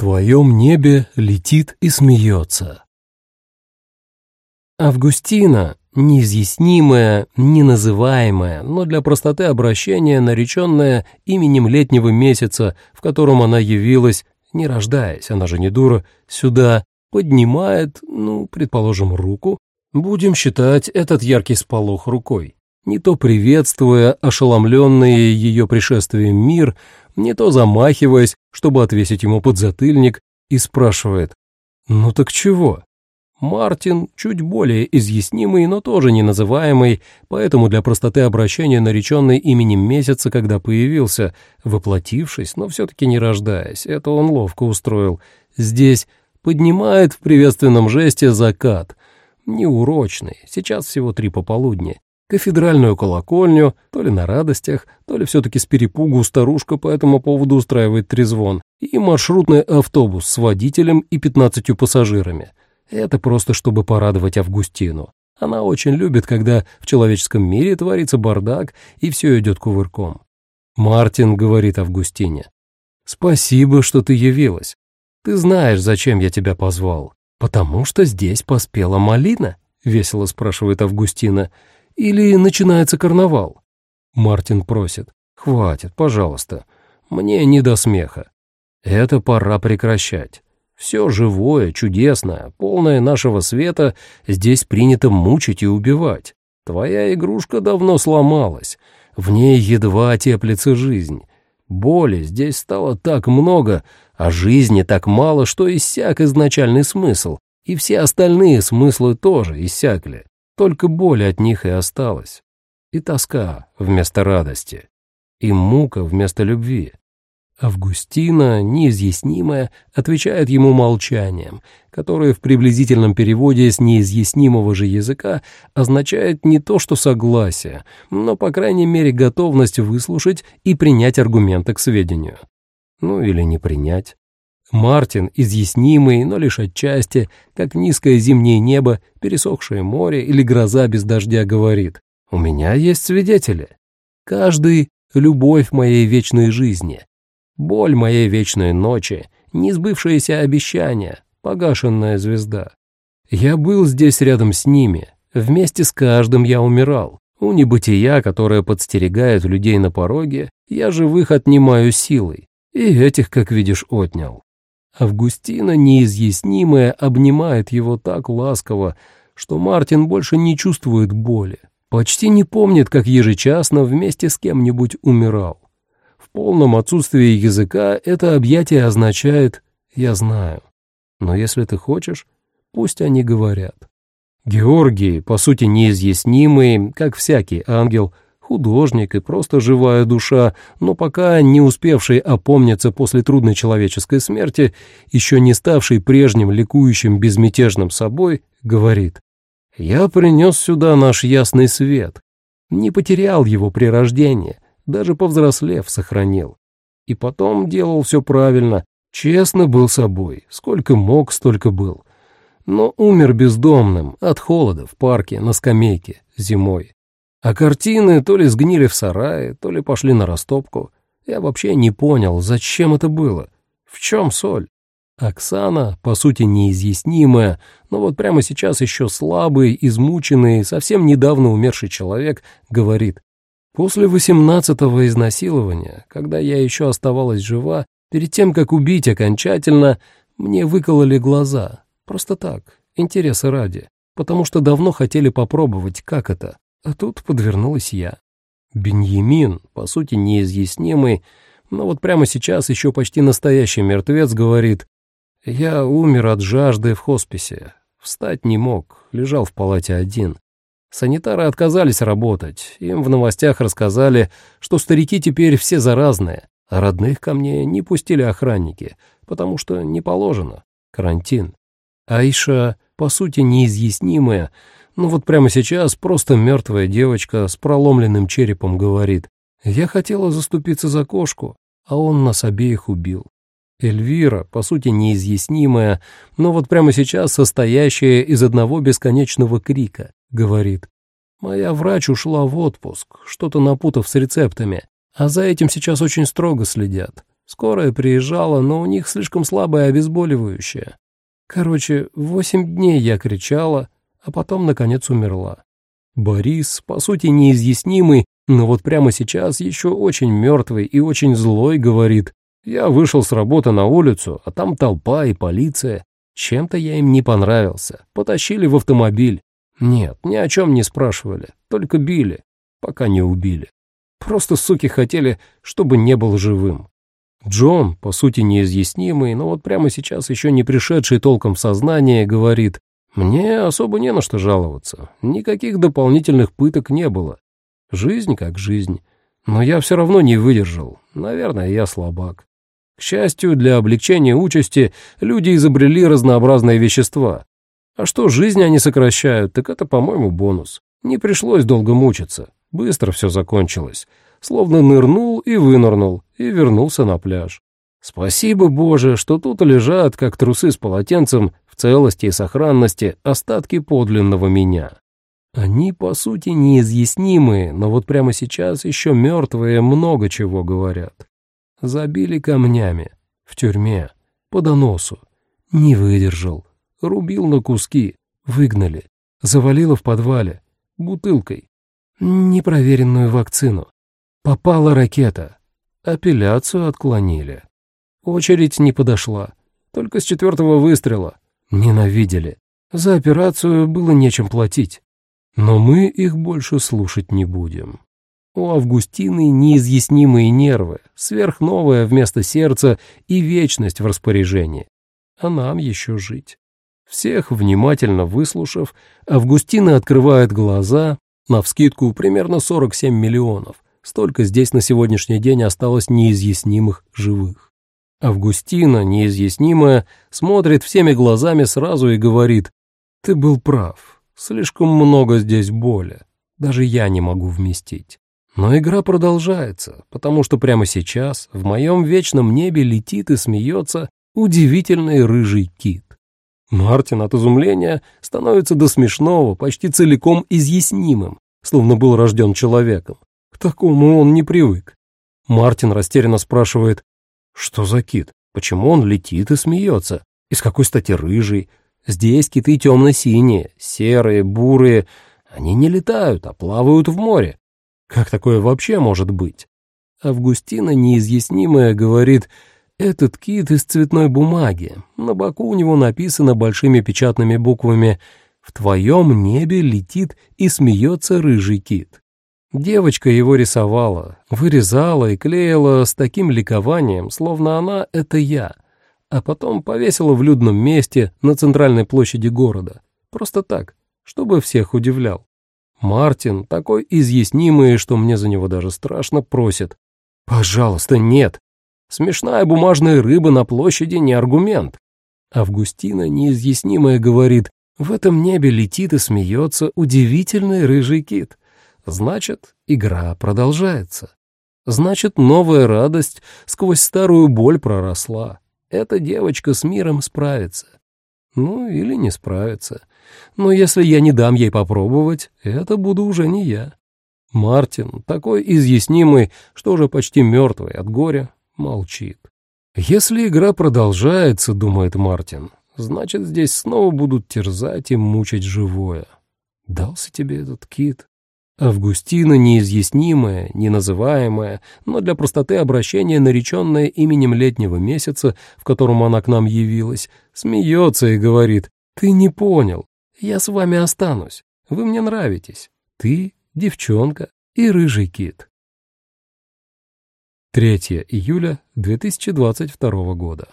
твоем небе летит и смеется. Августина, неизъяснимая, неназываемая, но для простоты обращения нареченная именем летнего месяца, в котором она явилась, не рождаясь, она же не дура, сюда, поднимает, ну, предположим, руку, будем считать этот яркий сполох рукой, не то приветствуя ошеломленный ее пришествием мир, не то замахиваясь, чтобы отвесить ему подзатыльник, и спрашивает «Ну так чего?» Мартин чуть более изъяснимый, но тоже не называемый, поэтому для простоты обращения нареченный именем месяца, когда появился, воплотившись, но все-таки не рождаясь, это он ловко устроил. Здесь поднимает в приветственном жесте закат, неурочный, сейчас всего три пополудни, кафедральную колокольню, то ли на радостях, то ли все-таки с перепугу старушка по этому поводу устраивает трезвон, и маршрутный автобус с водителем и пятнадцатью пассажирами. Это просто чтобы порадовать Августину. Она очень любит, когда в человеческом мире творится бардак и все идет кувырком. Мартин говорит Августине. «Спасибо, что ты явилась. Ты знаешь, зачем я тебя позвал. Потому что здесь поспела малина?» — весело спрашивает Августина. Или начинается карнавал? Мартин просит. Хватит, пожалуйста. Мне не до смеха. Это пора прекращать. Все живое, чудесное, полное нашего света здесь принято мучить и убивать. Твоя игрушка давно сломалась. В ней едва теплится жизнь. Боли здесь стало так много, а жизни так мало, что иссяк изначальный смысл, и все остальные смыслы тоже иссякли. Только боль от них и осталась. И тоска вместо радости. И мука вместо любви. Августина, неизъяснимая, отвечает ему молчанием, которое в приблизительном переводе с неизъяснимого же языка означает не то что согласие, но, по крайней мере, готовность выслушать и принять аргументы к сведению. Ну или не принять. Мартин, изъяснимый, но лишь отчасти, как низкое зимнее небо, пересохшее море или гроза без дождя, говорит, «У меня есть свидетели. Каждый — любовь моей вечной жизни, боль моей вечной ночи, несбывшиеся обещания, погашенная звезда. Я был здесь рядом с ними, вместе с каждым я умирал. У небытия, которое подстерегает людей на пороге, я живых отнимаю силой, и этих, как видишь, отнял. Августина, неизъяснимая, обнимает его так ласково, что Мартин больше не чувствует боли. Почти не помнит, как ежечасно вместе с кем-нибудь умирал. В полном отсутствии языка это объятие означает «я знаю». Но если ты хочешь, пусть они говорят. Георгий, по сути неизъяснимый, как всякий ангел, — художник и просто живая душа, но пока не успевший опомниться после трудной человеческой смерти, еще не ставший прежним ликующим безмятежным собой, говорит, «Я принес сюда наш ясный свет, не потерял его при рождении, даже повзрослев сохранил. И потом делал все правильно, честно был собой, сколько мог, столько был. Но умер бездомным, от холода в парке, на скамейке, зимой. А картины то ли сгнили в сарае, то ли пошли на растопку. Я вообще не понял, зачем это было. В чем соль? Оксана, по сути неизъяснимая, но вот прямо сейчас еще слабый, измученный, совсем недавно умерший человек, говорит, «После восемнадцатого изнасилования, когда я еще оставалась жива, перед тем, как убить окончательно, мне выкололи глаза. Просто так, интереса ради, потому что давно хотели попробовать, как это а тут подвернулась я. Беньямин, по сути неизъяснимый, но вот прямо сейчас еще почти настоящий мертвец говорит, «Я умер от жажды в хосписе. Встать не мог, лежал в палате один. Санитары отказались работать. Им в новостях рассказали, что старики теперь все заразные, а родных ко мне не пустили охранники, потому что не положено. Карантин. Аиша, по сути неизъяснимая, ну вот прямо сейчас просто мертвая девочка с проломленным черепом говорит, «Я хотела заступиться за кошку, а он нас обеих убил». Эльвира, по сути неизъяснимая, но вот прямо сейчас состоящая из одного бесконечного крика, говорит, «Моя врач ушла в отпуск, что-то напутав с рецептами, а за этим сейчас очень строго следят. Скорая приезжала, но у них слишком слабое обезболивающее. Короче, восемь дней я кричала, а потом, наконец, умерла. Борис, по сути, неизъяснимый, но вот прямо сейчас еще очень мертвый и очень злой, говорит. Я вышел с работы на улицу, а там толпа и полиция. Чем-то я им не понравился. Потащили в автомобиль. Нет, ни о чем не спрашивали, только били, пока не убили. Просто суки хотели, чтобы не был живым. Джон, по сути неизъяснимый, но вот прямо сейчас еще не пришедший толком в сознание, говорит, «Мне особо не на что жаловаться. Никаких дополнительных пыток не было. Жизнь как жизнь. Но я все равно не выдержал. Наверное, я слабак. К счастью, для облегчения участи люди изобрели разнообразные вещества. А что жизнь они сокращают, так это, по-моему, бонус. Не пришлось долго мучиться. Быстро все закончилось словно нырнул и вынырнул, и вернулся на пляж. Спасибо, Боже, что тут лежат, как трусы с полотенцем, целости и сохранности, остатки подлинного меня. Они, по сути, неизъяснимые, но вот прямо сейчас еще мертвые много чего говорят. Забили камнями, в тюрьме, по доносу. Не выдержал, рубил на куски, выгнали, завалило в подвале, бутылкой. Непроверенную вакцину. Попала ракета. Апелляцию отклонили. Очередь не подошла. Только с четвертого выстрела. Ненавидели. За операцию было нечем платить. Но мы их больше слушать не будем. У Августины неизъяснимые нервы, сверхновое вместо сердца и вечность в распоряжении. А нам еще жить. Всех внимательно выслушав, Августина открывает глаза, навскидку примерно 47 миллионов — столько здесь на сегодняшний день осталось неизъяснимых живых. Августина, неизъяснимая, смотрит всеми глазами сразу и говорит, «Ты был прав, слишком много здесь боли, даже я не могу вместить». Но игра продолжается, потому что прямо сейчас в моем вечном небе летит и смеется удивительный рыжий кит. Мартин от изумления становится до смешного, почти целиком изъяснимым, словно был рожден человеком такому он не привык. Мартин растерянно спрашивает, что за кит? Почему он летит и смеется? Из какой стати рыжий? Здесь киты темно-синие, серые, бурые. Они не летают, а плавают в море. Как такое вообще может быть? Августина неизъяснимая говорит, этот кит из цветной бумаги. На боку у него написано большими печатными буквами «В твоем небе летит и смеется рыжий кит». Девочка его рисовала, вырезала и клеила с таким ликованием, словно она — это я, а потом повесила в людном месте на центральной площади города. Просто так, чтобы всех удивлял. Мартин, такой изъяснимый, что мне за него даже страшно, просит. «Пожалуйста, нет. Смешная бумажная рыба на площади не аргумент». Августина, неизъяснимая, говорит, «В этом небе летит и смеется удивительный рыжий кит». Значит, игра продолжается. Значит, новая радость сквозь старую боль проросла. Эта девочка с миром справится. Ну, или не справится. Но если я не дам ей попробовать, это буду уже не я. Мартин, такой изъяснимый, что уже почти мертвый от горя, молчит. Если игра продолжается, думает Мартин, значит, здесь снова будут терзать и мучить живое. Дался тебе этот кит? Августина неизъяснимая, неназываемая, но для простоты обращения нареченная именем летнего месяца, в котором она к нам явилась, смеется и говорит «Ты не понял, я с вами останусь, вы мне нравитесь, ты, девчонка и рыжий кит». 3 июля 2022 года.